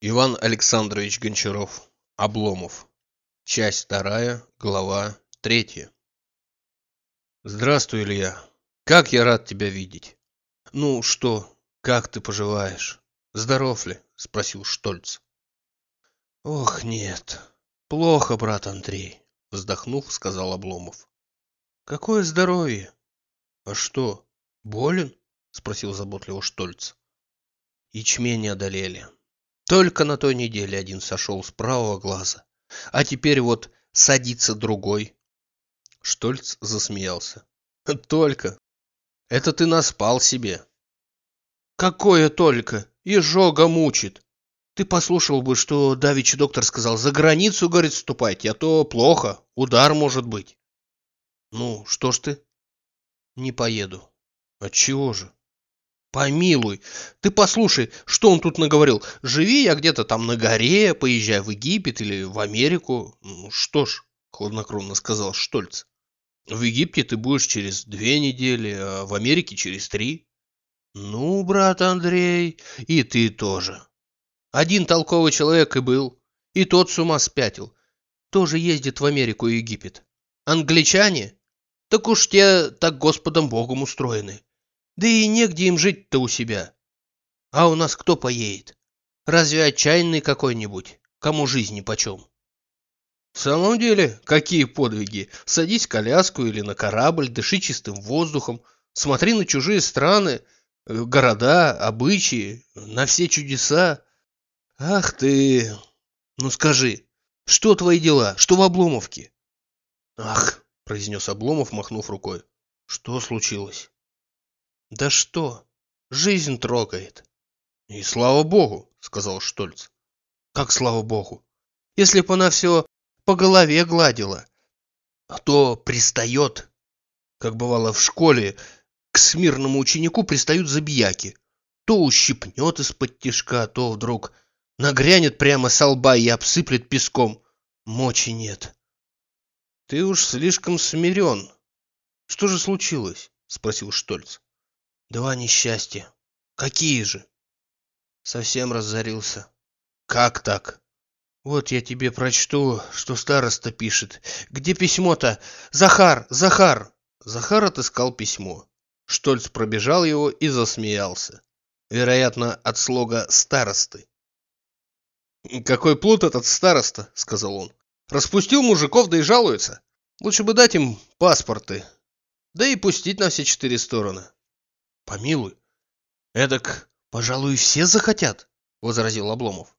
Иван Александрович Гончаров. Обломов. Часть вторая, глава третья. Здравствуй, Илья. Как я рад тебя видеть. Ну что, как ты поживаешь? Здоров ли? Спросил Штольц. Ох, нет. Плохо, брат Андрей. Вздохнув, сказал Обломов. Какое здоровье? А что, болен? Спросил заботливо Штольц. Ячмень одолели. Только на той неделе один сошел с правого глаза. А теперь вот садится другой. Штольц засмеялся. Только. Это ты наспал себе. Какое только? Ежога мучит. Ты послушал бы, что давичи доктор сказал. За границу, говорит, ступайте, а то плохо. Удар может быть. Ну, что ж ты? Не поеду. Отчего же? Помилуй, ты послушай, что он тут наговорил. Живи я где-то там на горе, поезжай в Египет или в Америку. Ну что ж, хладнокровно сказал Штольц. В Египте ты будешь через две недели, а в Америке через три. Ну, брат Андрей, и ты тоже. Один толковый человек и был, и тот с ума спятил. Тоже ездит в Америку и Египет. Англичане? Так уж те так Господом Богом устроены. Да и негде им жить-то у себя. А у нас кто поедет? Разве отчаянный какой-нибудь? Кому жизни почем? В самом деле, какие подвиги? Садись в коляску или на корабль, дыши чистым воздухом, смотри на чужие страны, э, города, обычаи, на все чудеса. Ах ты! Ну скажи, что твои дела? Что в Обломовке? Ах, произнес Обломов, махнув рукой. Что случилось? Да что? Жизнь трогает. И слава богу, сказал Штольц. Как слава богу? Если бы она все по голове гладила, а то пристает. Как бывало в школе, к смирному ученику пристают забияки. То ущипнет из-под тишка, то вдруг нагрянет прямо со лба и обсыплет песком. Мочи нет. Ты уж слишком смирен. Что же случилось? Спросил Штольц. Два несчастья. Какие же? Совсем разорился. Как так? Вот я тебе прочту, что староста пишет. Где письмо-то? Захар, Захар! Захар отыскал письмо. Штольц пробежал его и засмеялся. Вероятно, от слога «старосты». «Какой плут этот староста», — сказал он. «Распустил мужиков, да и жалуется. Лучше бы дать им паспорты, да и пустить на все четыре стороны. Помилуй. Эдак, пожалуй, все захотят, возразил Обломов.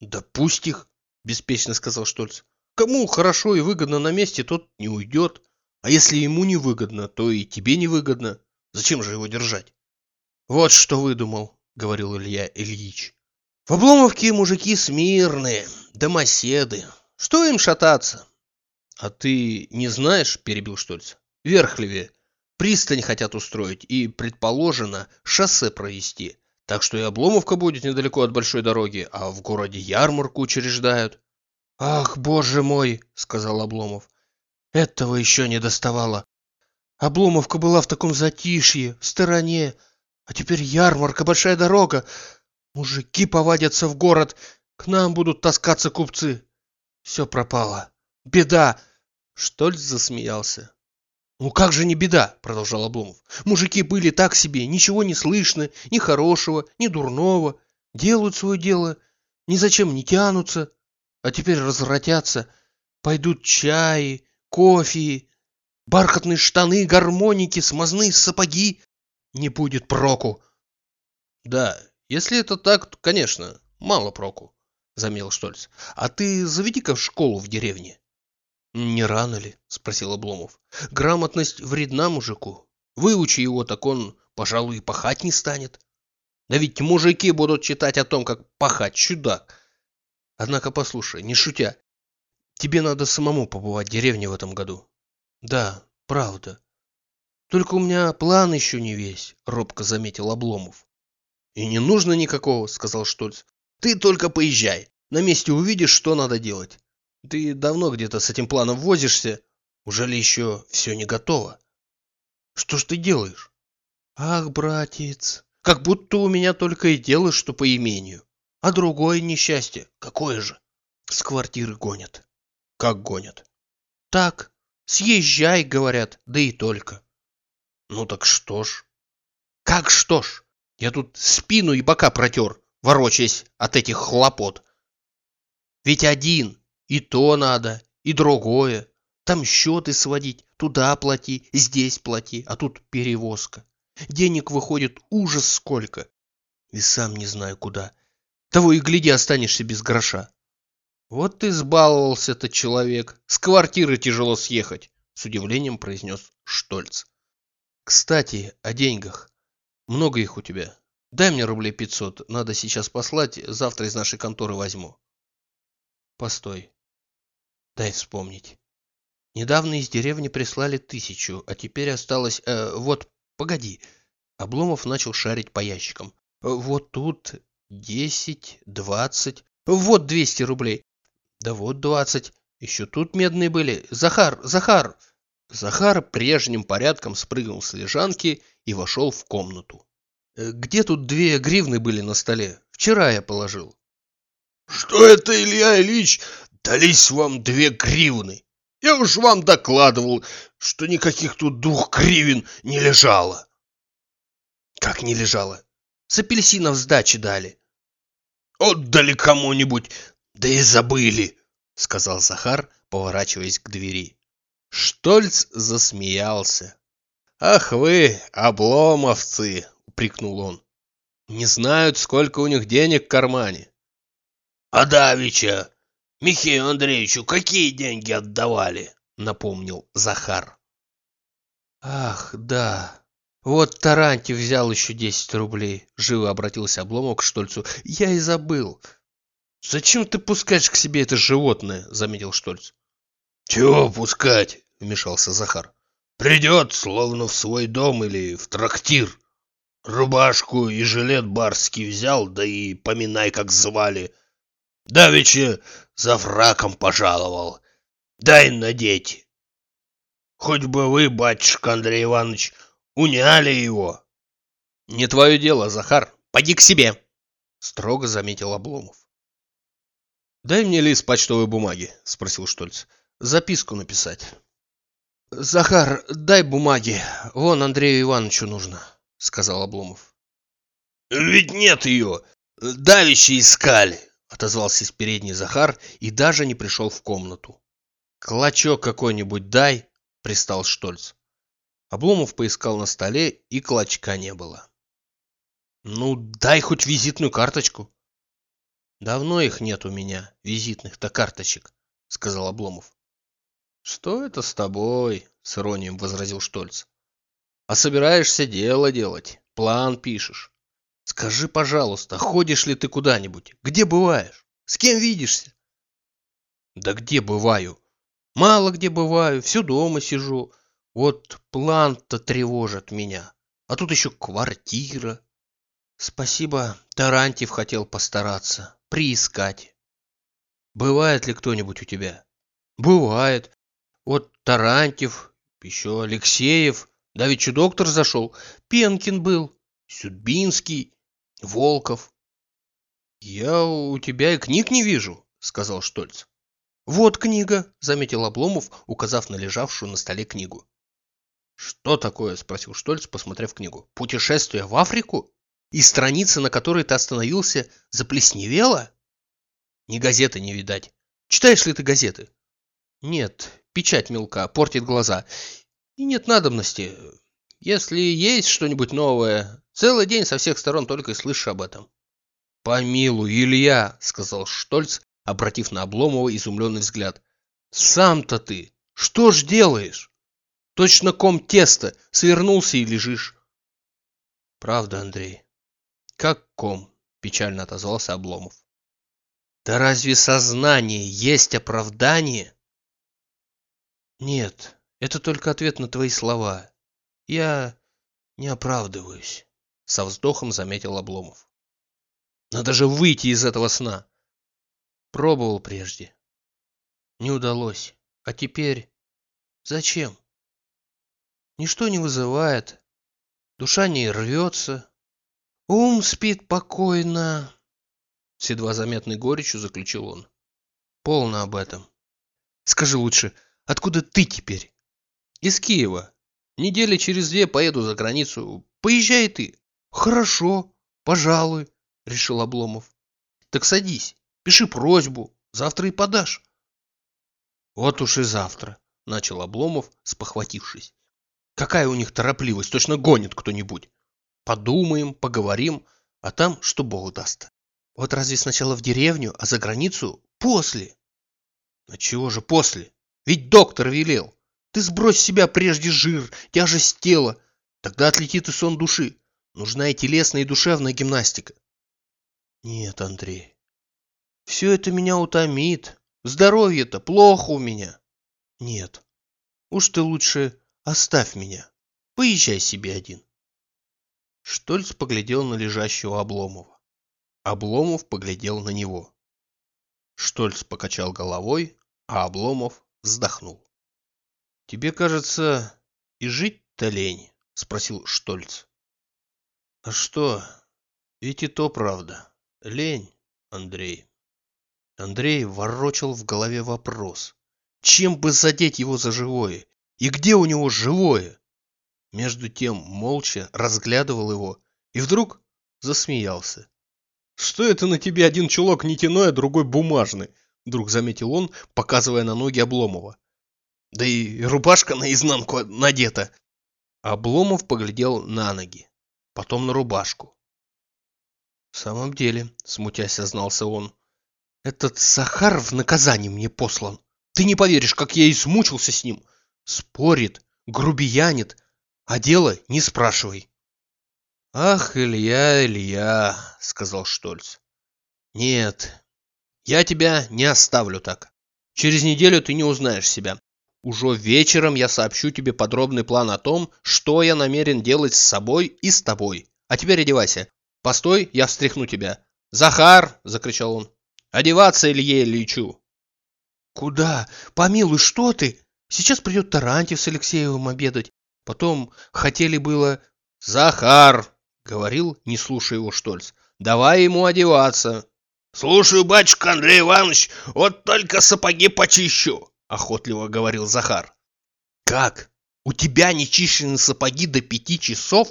Да пусть их, беспечно сказал Штольц. Кому хорошо и выгодно на месте, тот не уйдет. А если ему не выгодно, то и тебе не выгодно. Зачем же его держать? Вот что выдумал, говорил Илья Ильич. В Обломовке мужики смирные, домоседы. Что им шататься? А ты не знаешь, перебил Штольц, верхливее, Пристань хотят устроить и, предположено, шоссе провести. Так что и Обломовка будет недалеко от большой дороги, а в городе ярмарку учреждают. «Ах, боже мой!» — сказал Обломов. «Этого еще не доставало. Обломовка была в таком затишье, в стороне, а теперь ярмарка, большая дорога. Мужики повадятся в город, к нам будут таскаться купцы. Все пропало. Беда!» Штольц засмеялся. «Ну как же не беда?» – продолжал Обломов. «Мужики были так себе, ничего не слышно, ни хорошего, ни дурного. Делают свое дело, ни зачем не тянутся. А теперь развратятся. Пойдут чаи, кофе, бархатные штаны, гармоники, смазные сапоги. Не будет проку». «Да, если это так, то, конечно, мало проку», – замел Штольц. «А ты заведи-ка школу в деревне». «Не рано ли?» – спросил Обломов. «Грамотность вредна мужику. Выучи его, так он, пожалуй, и пахать не станет. Да ведь мужики будут читать о том, как пахать, чудак. Однако послушай, не шутя, тебе надо самому побывать в деревне в этом году». «Да, правда. Только у меня план еще не весь», – робко заметил Обломов. «И не нужно никакого», – сказал Штольц. «Ты только поезжай. На месте увидишь, что надо делать. Ты давно где-то с этим планом возишься. Уже ли еще все не готово? Что ж ты делаешь? Ах, братец, как будто у меня только и дело, что по имению. А другое несчастье, какое же? С квартиры гонят. Как гонят? Так, съезжай, говорят, да и только. Ну так что ж? Как что ж? Я тут спину и бока протер, ворочаясь от этих хлопот. Ведь один, и то надо, и другое. Там счеты сводить, туда плати, здесь плати, а тут перевозка. Денег выходит ужас сколько. И сам не знаю куда. Того и гляди, останешься без гроша. Вот ты сбаловался этот человек. С квартиры тяжело съехать, с удивлением произнес Штольц. Кстати, о деньгах. Много их у тебя. Дай мне рублей пятьсот. Надо сейчас послать, завтра из нашей конторы возьму. Постой. Дай вспомнить. Недавно из деревни прислали тысячу, а теперь осталось... Э, вот, погоди. Обломов начал шарить по ящикам. Вот тут десять, двадцать... Вот двести рублей. Да вот двадцать. Еще тут медные были. Захар, Захар! Захар прежним порядком спрыгнул с лежанки и вошел в комнату. «Э, где тут две гривны были на столе? Вчера я положил. Что это, Илья Ильич? Дались вам две гривны. Я уж вам докладывал, что никаких тут двух гривен не лежало. Как не лежало? С апельсинов сдачи дали. Отдали кому-нибудь, да и забыли, сказал Захар, поворачиваясь к двери. Штольц засмеялся. Ах вы, обломовцы, упрекнул он. Не знают, сколько у них денег в кармане. А давеча Михею Андреевичу какие деньги отдавали? Напомнил Захар. Ах, да. Вот Тарантьев взял еще десять рублей. Живо обратился Обломов к Штольцу. Я и забыл. Зачем ты пускаешь к себе это животное? Заметил Штольц. Чего пускать? Вмешался Захар. Придет, словно в свой дом или в трактир. Рубашку и жилет барский взял, да и поминай, как звали. Давеча за фраком пожаловал. Дай надеть. Хоть бы вы, батюшка Андрей Иванович, уняли его. Не твое дело, Захар. Пойди к себе, строго заметил Обломов. Дай мне лист почтовой бумаги, спросил Штольц. Записку написать. Захар, дай бумаги. Вон Андрею Ивановичу нужно, сказал Обломов. Ведь нет ее. Давичи искали отозвался из передней Захар и даже не пришел в комнату. «Клочок какой-нибудь дай!» — пристал Штольц. Обломов поискал на столе, и клочка не было. «Ну, дай хоть визитную карточку!» «Давно их нет у меня, визитных-то карточек», — сказал Обломов. «Что это с тобой?» — с иронием возразил Штольц. «А собираешься дело делать, план пишешь. Скажи, пожалуйста, ходишь ли ты куда-нибудь? Где бываешь? С кем видишься? Да где бываю? Мало где бываю, все дома сижу. Вот план-то тревожит меня. А тут еще квартира. Спасибо, Тарантьев хотел постараться, приискать. Бывает ли кто-нибудь у тебя? Бывает. Вот Тарантьев, еще Алексеев, да ведь доктор зашел, Пенкин был. Сюдбинский, Волков. Я у тебя и книг не вижу, сказал Штольц. Вот книга, заметил Обломов, указав на лежавшую на столе книгу. Что такое? спросил Штольц, посмотрев книгу. Путешествие в Африку? И страница, на которой ты остановился, заплесневела? Ни газеты не видать. Читаешь ли ты газеты? Нет, печать мелка, портит глаза. И нет надобности. Если есть что-нибудь новое, целый день со всех сторон только и слышишь об этом. Помилуй, Илья, сказал Штольц, обратив на Обломова изумленный взгляд. Сам-то ты что ж делаешь? Точно ком теста, свернулся и лежишь. Правда, Андрей. Как ком, печально отозвался Обломов. Да разве сознание есть оправдание? Нет, это только ответ на твои слова. Я не оправдываюсь, со вздохом заметил Обломов. Надо же выйти из этого сна. Пробовал прежде. Не удалось. А теперь зачем? Ничто не вызывает. Душа не рвется. Ум спит покойно. С едва заметной горечью заключил он. Полно об этом. Скажи лучше, откуда ты теперь? Из Киева. Недели через две поеду за границу. Поезжай ты. Хорошо, пожалуй, решил Обломов. Так садись, пиши просьбу, завтра и подашь. Вот уж и завтра, начал Обломов, спохватившись. Какая у них торопливость, точно гонит кто-нибудь. Подумаем, поговорим, а там что Бог даст. Вот разве сначала в деревню, а за границу после? А чего же после? Ведь доктор велел. Ты сбрось с себя прежде жир, тяжесть тела. Тогда отлетит и сон души. Нужна и телесная, и душевная гимнастика. Нет, Андрей. Все это меня утомит. Здоровье-то плохо у меня. Нет. Уж ты лучше оставь меня. Поезжай себе один. Штольц поглядел на лежащего Обломова. Обломов поглядел на него. Штольц покачал головой, а Обломов вздохнул. «Тебе, кажется, и жить-то лень?» — спросил Штольц. «А что? Ведь и то правда. Лень, Андрей». Андрей ворочал в голове вопрос. Чем бы задеть его за живое? И где у него живое? Между тем молча разглядывал его и вдруг засмеялся. «Что это на тебе один чулок нитяной, а другой бумажный?» Вдруг заметил он, показывая на ноги Обломова. «Да и рубашка наизнанку надета!» Обломов поглядел на ноги, потом на рубашку. «В самом деле», — смутясь сознался он, — «этот Сахар в наказание мне послан. Ты не поверишь, как я измучился с ним. Спорит, грубиянит, а дело не спрашивай». «Ах, Илья, Илья!» — сказал Штольц. «Нет, я тебя не оставлю так. Через неделю ты не узнаешь себя. Уже вечером я сообщу тебе подробный план о том, что я намерен делать с собой и с тобой. А теперь одевайся. Постой, я встряхну тебя. «Захар!» — закричал он. «Одеваться, Илье Ильичу!» «Куда? Помилуй, что ты? Сейчас придет Тарантьев с Алексеевым обедать. Потом хотели было...» «Захар!» — говорил, не слушая его Штольц. «Давай ему одеваться!» «Слушаю, батюшка Андрей Иванович, вот только сапоги почищу!» — охотливо говорил Захар. «Как? У тебя не чищены сапоги до пяти часов?»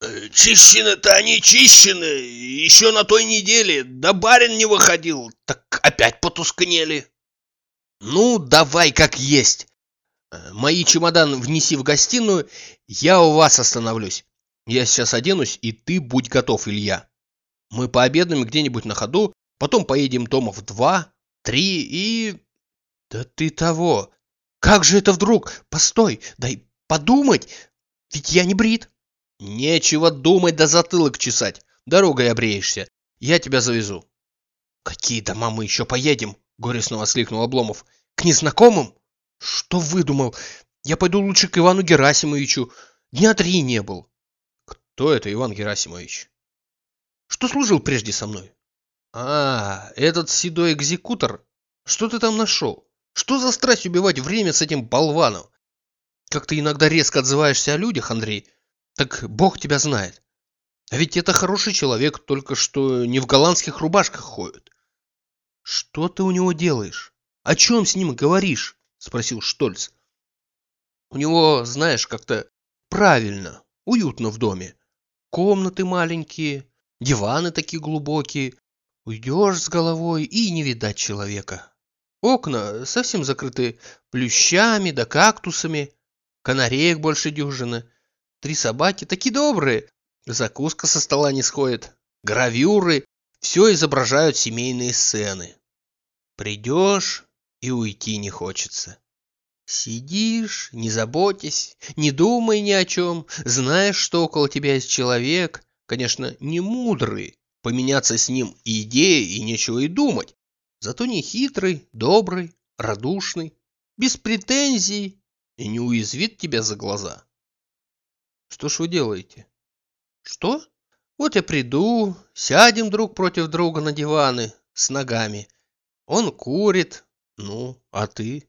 «Э, «Чищены-то они чищены, еще на той неделе, да барин не выходил, так опять потускнели». «Ну, давай как есть. Э, мои чемоданы внеси в гостиную, я у вас остановлюсь. Я сейчас оденусь, и ты будь готов, Илья. Мы пообедаем где-нибудь на ходу, потом поедем дома в два, три и... Да ты того! Как же это вдруг? Постой, дай подумать, ведь я не брит. Нечего думать да затылок чесать. Дорогой обреешься. Я тебя завезу. Какие дома мы еще поедем? Горестно воскликнул Обломов. К незнакомым? Что выдумал? Я пойду лучше к Ивану Герасимовичу. Дня три не был. Кто это Иван Герасимович? Что служил прежде со мной? А, этот седой экзекутор. Что ты там нашел? Что за страсть убивать время с этим болваном? Как ты иногда резко отзываешься о людях, Андрей, так Бог тебя знает. А ведь это хороший человек, только что не в голландских рубашках ходит. Что ты у него делаешь? О чем с ним говоришь? Спросил Штольц. У него, знаешь, как-то правильно, уютно в доме. Комнаты маленькие, диваны такие глубокие. Уйдешь с головой и не видать человека. Окна совсем закрыты плющами да кактусами. Канареек больше дюжины. Три собаки такие добрые. Закуска со стола не сходит. Гравюры. Все изображают семейные сцены. Придешь и уйти не хочется. Сидишь, не заботясь, не думай ни о чем, знаешь, что около тебя есть человек, конечно, не мудрый, поменяться с ним идеей, и нечего и думать, зато не хитрый, добрый, радушный, без претензий и не уязвит тебя за глаза. Что ж вы делаете? Что? Вот я приду, сядем друг против друга на диваны с ногами. Он курит, ну, а ты?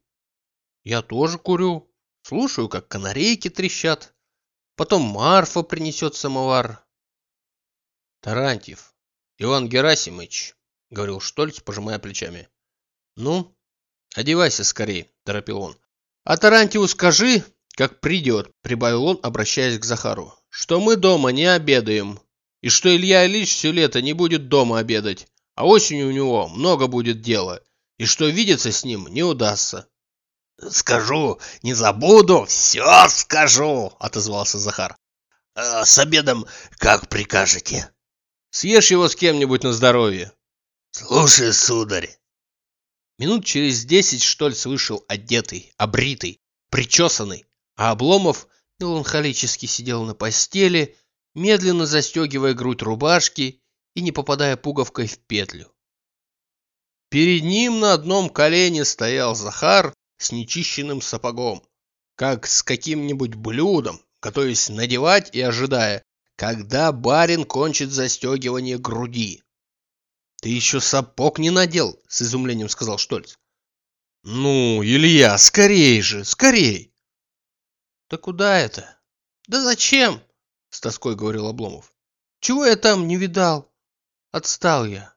Я тоже курю. Слушаю, как канарейки трещат. Потом Марфа принесет самовар. Тарантьев, Иван Герасимович, говорил Штольц, пожимая плечами. Ну, одевайся скорей, торопил он. А Тарантиу скажи, как придет, прибавил он, обращаясь к Захару, что мы дома не обедаем, и что Илья Ильич все лето не будет дома обедать, а осенью у него много будет дела, и что видеться с ним не удастся. «Скажу, не забуду, все скажу», — отозвался Захар. «А с обедом как прикажете?» «Съешь его с кем-нибудь на здоровье». «Слушай, сударь». Минут через десять Штольц вышел одетый, обритый, причесанный, а Обломов меланхолически сидел на постели, медленно застегивая грудь рубашки и не попадая пуговкой в петлю. Перед ним на одном колене стоял Захар с нечищенным сапогом, как с каким-нибудь блюдом, готовясь надевать и ожидая, когда барин кончит застегивание груди. «Ты еще сапог не надел?» — с изумлением сказал Штольц. «Ну, Илья, скорей же, скорей!» «Да куда это?» «Да зачем?» — с тоской говорил Обломов. «Чего я там не видал? Отстал я.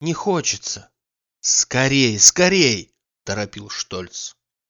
Не хочется». «Скорей, скорей!» — торопил Штольц.